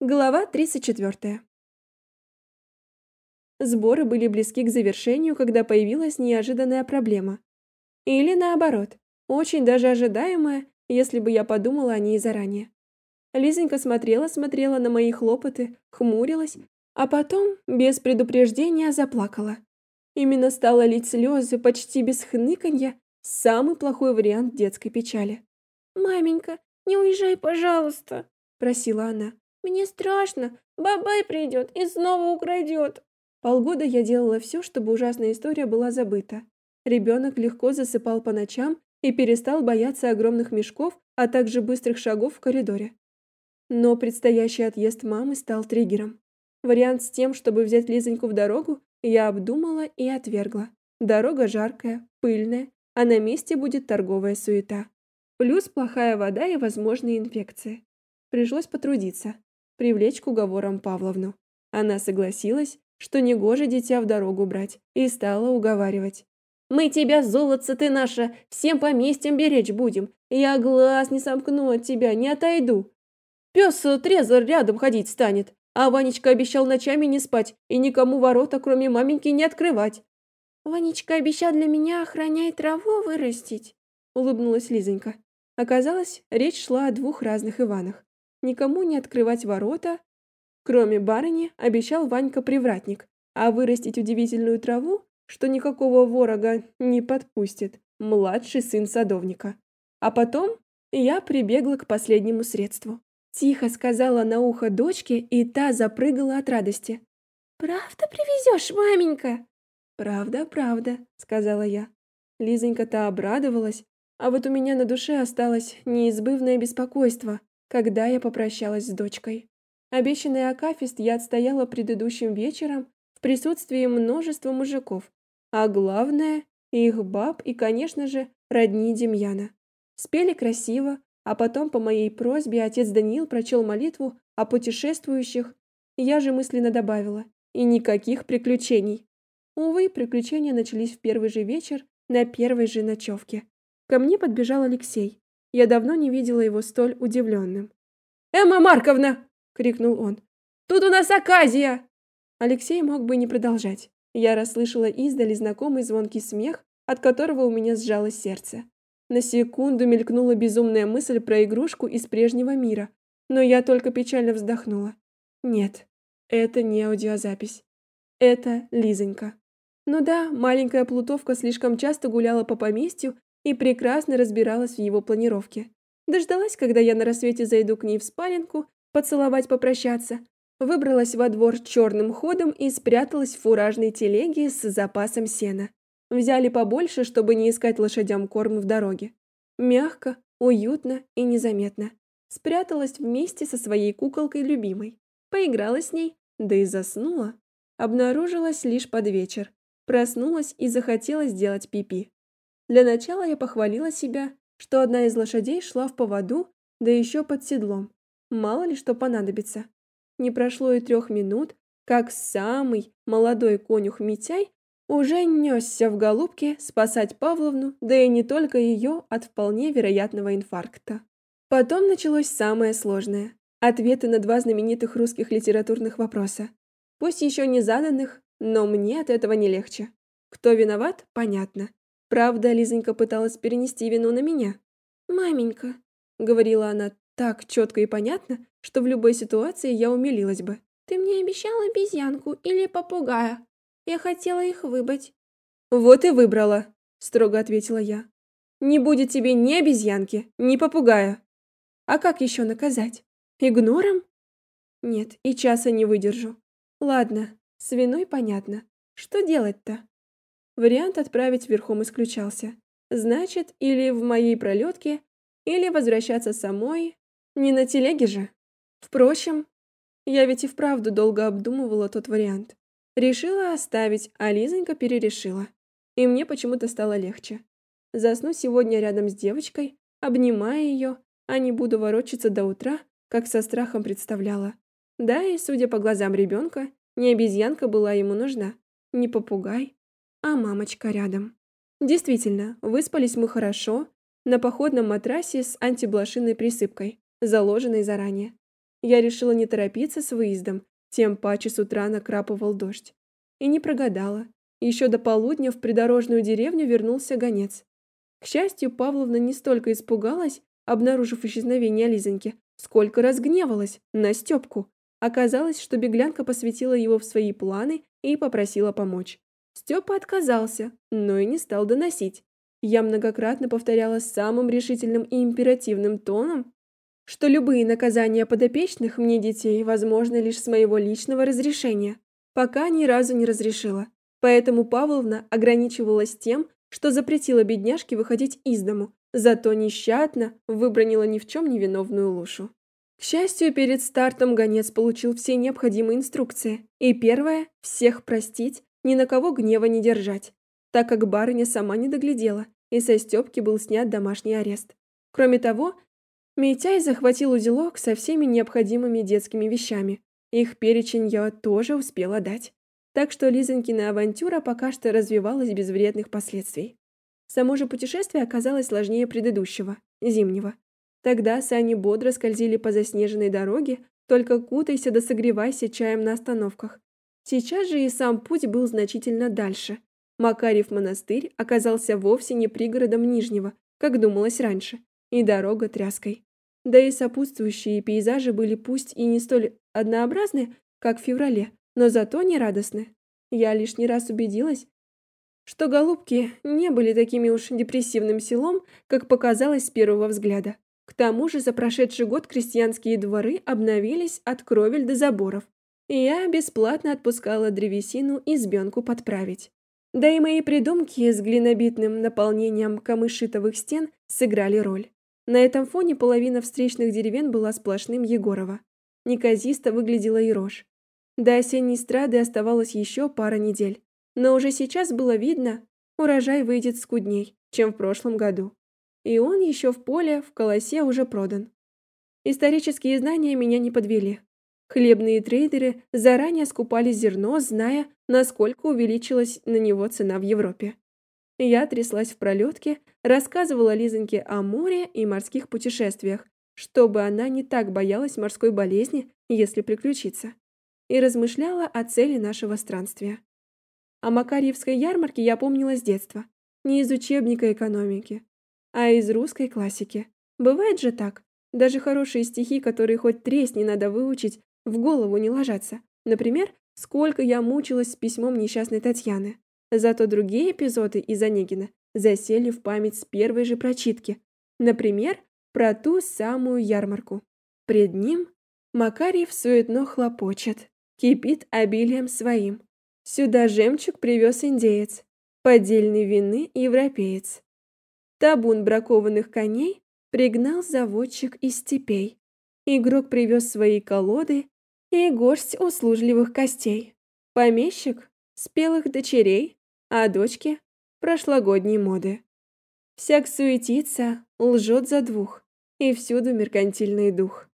Глава 34. Сборы были близки к завершению, когда появилась неожиданная проблема. Или наоборот, очень даже ожидаемая, если бы я подумала о ней заранее. Лизонька смотрела-смотрела на мои хлопоты, хмурилась, а потом, без предупреждения, заплакала. Именно стала лить слезы почти без хныканья, самый плохой вариант детской печали. «Маменька, не уезжай, пожалуйста», – просила она. Мне страшно. Бабай придет и снова украдет. Полгода я делала все, чтобы ужасная история была забыта. Ребенок легко засыпал по ночам и перестал бояться огромных мешков, а также быстрых шагов в коридоре. Но предстоящий отъезд мамы стал триггером. Вариант с тем, чтобы взять Лизоньку в дорогу, я обдумала и отвергла. Дорога жаркая, пыльная, а на месте будет торговая суета. Плюс плохая вода и возможные инфекции. Пришлось потрудиться привлечь к уговорам Павловну. Она согласилась, что негоже дитя в дорогу брать, и стала уговаривать. «Мы тебя, золотце ты наша, всем поместьем беречь будем. Я глаз не сомкну от тебя, не отойду. Пес трезор рядом ходить станет, а Ванечка обещал ночами не спать и никому ворота, кроме маменьки, не открывать». «Ванечка обещал для меня охранять траву вырастить», — улыбнулась Лизонька. Оказалось, речь шла о двух разных Иванах никому не открывать ворота, кроме барыни, обещал Ванька-привратник, а вырастить удивительную траву, что никакого ворога не подпустит, младший сын садовника. А потом я прибегла к последнему средству. Тихо сказала на ухо дочке, и та запрыгала от радости. «Правда привезешь, маменька?» «Правда, правда», — сказала я. Лизонька-то обрадовалась, а вот у меня на душе осталось неизбывное беспокойство когда я попрощалась с дочкой. Обещанный акафист я отстояла предыдущим вечером в присутствии множества мужиков, а главное – их баб и, конечно же, родни Демьяна. Спели красиво, а потом по моей просьбе отец Даниил прочел молитву о путешествующих, я же мысленно добавила – и никаких приключений. Увы, приключения начались в первый же вечер на первой же ночевке. Ко мне подбежал Алексей. Я давно не видела его столь удивленным. «Эмма Марковна!» — крикнул он. «Тут у нас оказия!» Алексей мог бы не продолжать. Я расслышала издали знакомый звонкий смех, от которого у меня сжалось сердце. На секунду мелькнула безумная мысль про игрушку из прежнего мира, но я только печально вздохнула. Нет, это не аудиозапись. Это Лизонька. Ну да, маленькая плутовка слишком часто гуляла по поместью и прекрасно разбиралась в его планировке. Дождалась, когда я на рассвете зайду к ней в спаленку, поцеловать, попрощаться. Выбралась во двор черным ходом и спряталась в фуражной телеге с запасом сена. Взяли побольше, чтобы не искать лошадям корм в дороге. Мягко, уютно и незаметно. Спряталась вместе со своей куколкой любимой. Поиграла с ней, да и заснула. Обнаружилась лишь под вечер. Проснулась и захотела сделать пипи. Для начала я похвалила себя, что одна из лошадей шла в поводу, да еще под седлом. Мало ли что понадобится. Не прошло и трех минут, как самый молодой конюх Митяй уже несся в голубке спасать Павловну, да и не только ее от вполне вероятного инфаркта. Потом началось самое сложное. Ответы на два знаменитых русских литературных вопроса. Пусть еще не заданных, но мне от этого не легче. Кто виноват, понятно. Правда, Лизонька пыталась перенести вину на меня. «Маменька», — говорила она так четко и понятно, что в любой ситуации я умилилась бы. «Ты мне обещала обезьянку или попугая. Я хотела их выбыть». «Вот и выбрала», — строго ответила я. «Не будет тебе ни обезьянки, ни попугая. А как еще наказать? Игнором? Нет, и часа не выдержу. Ладно, с виной понятно. Что делать-то?» Вариант отправить верхом исключался. Значит, или в моей пролетке, или возвращаться самой. Не на телеге же. Впрочем, я ведь и вправду долго обдумывала тот вариант. Решила оставить, а Лизонька перерешила. И мне почему-то стало легче. Засну сегодня рядом с девочкой, обнимая ее, а не буду ворочаться до утра, как со страхом представляла. Да, и, судя по глазам ребенка, не обезьянка была ему нужна, не попугай, а мамочка рядом. Действительно, выспались мы хорошо, на походном матрасе с антиблошиной присыпкой, заложенной заранее. Я решила не торопиться с выездом, тем паче с утра накрапывал дождь. И не прогадала. Еще до полудня в придорожную деревню вернулся гонец. К счастью, Павловна не столько испугалась, обнаружив исчезновение Лизоньки, сколько разгневалась на Степку. Оказалось, что беглянка посвятила его в свои планы и попросила помочь. Степа отказался, но и не стал доносить. Я многократно повторяла самым решительным и императивным тоном, что любые наказания подопечных мне детей возможны лишь с моего личного разрешения, пока ни разу не разрешила. Поэтому Павловна ограничивалась тем, что запретила бедняжке выходить из дому, зато нещадно выбронила ни в чем невиновную Лушу. К счастью, перед стартом гонец получил все необходимые инструкции. И первое – всех простить, ни на кого гнева не держать, так как барыня сама не доглядела, и со Степки был снят домашний арест. Кроме того, Митяй захватил узелок со всеми необходимыми детскими вещами. Их перечень я тоже успела дать. Так что Лизонькина авантюра пока что развивалась без вредных последствий. Само же путешествие оказалось сложнее предыдущего, зимнего. Тогда сани бодро скользили по заснеженной дороге, только кутайся да согревайся чаем на остановках. Сейчас же и сам путь был значительно дальше. Макарьев монастырь оказался вовсе не пригородом Нижнего, как думалось раньше, и дорога тряской. Да и сопутствующие пейзажи были пусть и не столь однообразны, как в феврале, но зато не радостны. Я лишний раз убедилась, что голубки не были такими уж депрессивным селом, как показалось с первого взгляда. К тому же за прошедший год крестьянские дворы обновились от кровель до заборов, я бесплатно отпускала древесину избенку подправить. Да и мои придумки с глинобитным наполнением камышитовых стен сыграли роль. На этом фоне половина встречных деревень была сплошным Егорова. Неказисто выглядела и рожь. До осенней страды оставалось еще пара недель, но уже сейчас было видно, урожай выйдет скудней, чем в прошлом году. И он еще в поле, в колосе уже продан. Исторические знания меня не подвели. Хлебные трейдеры заранее скупали зерно, зная, насколько увеличилась на него цена в Европе. Я тряслась в пролетке, рассказывала Лизоньке о море и морских путешествиях, чтобы она не так боялась морской болезни, если приключиться и размышляла о цели нашего странствия. О Макарьевской ярмарке я помнила с детства, не из учебника экономики, а из русской классики. Бывает же так. Даже хорошие стихи, которые хоть тресни надо выучить, в голову не ложатся. Например, сколько я мучилась с письмом несчастной Татьяны. Зато другие эпизоды из Онегина засели в память с первой же прочитки. Например, про ту самую ярмарку. Пред ним Макарьев суетно хлопочет, кипит обилием своим. Сюда жемчуг привез индеец, поддельной вины европеец. Табун бракованных коней пригнал заводчик из степей. Игрок привез свои колоды и горсть услужливых костей. Помещик — спелых дочерей, а дочки — прошлогодней моды. Всяк суетится, лжет за двух, и всюду меркантильный дух.